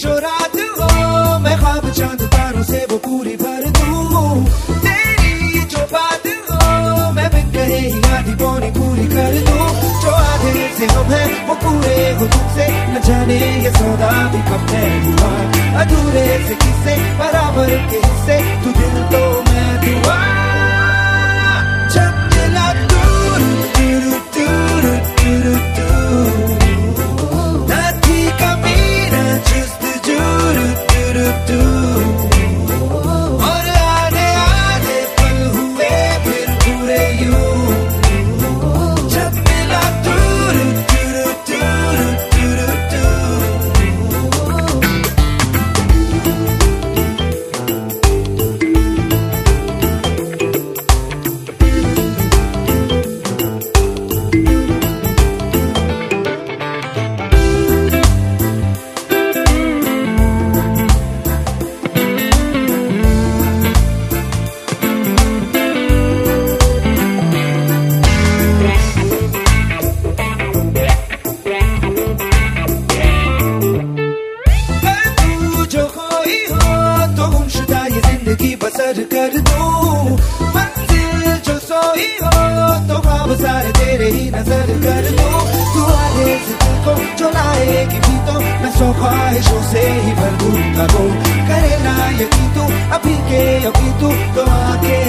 जो रात हो, मैं ख्वाब वो पूरी भर दूँ। बात हो, मैं बिन कहे आधी पौनी पूरी कर दूँ। जो आधे से हम हैं पूरे हो तुमसे न जाने ये सौदा भी कब अधूरे बराबर के बसर कर दूँ। मंजिल जो सोई हो तो ख्वाब सारे तेरे ही नज़र कर दूँ। तू आगे दिल को जो लाएगी भी तो मैं सौ ख्वाहिशों से ही भर वो करे ना यकी तू, अभी के अभी तू तो आके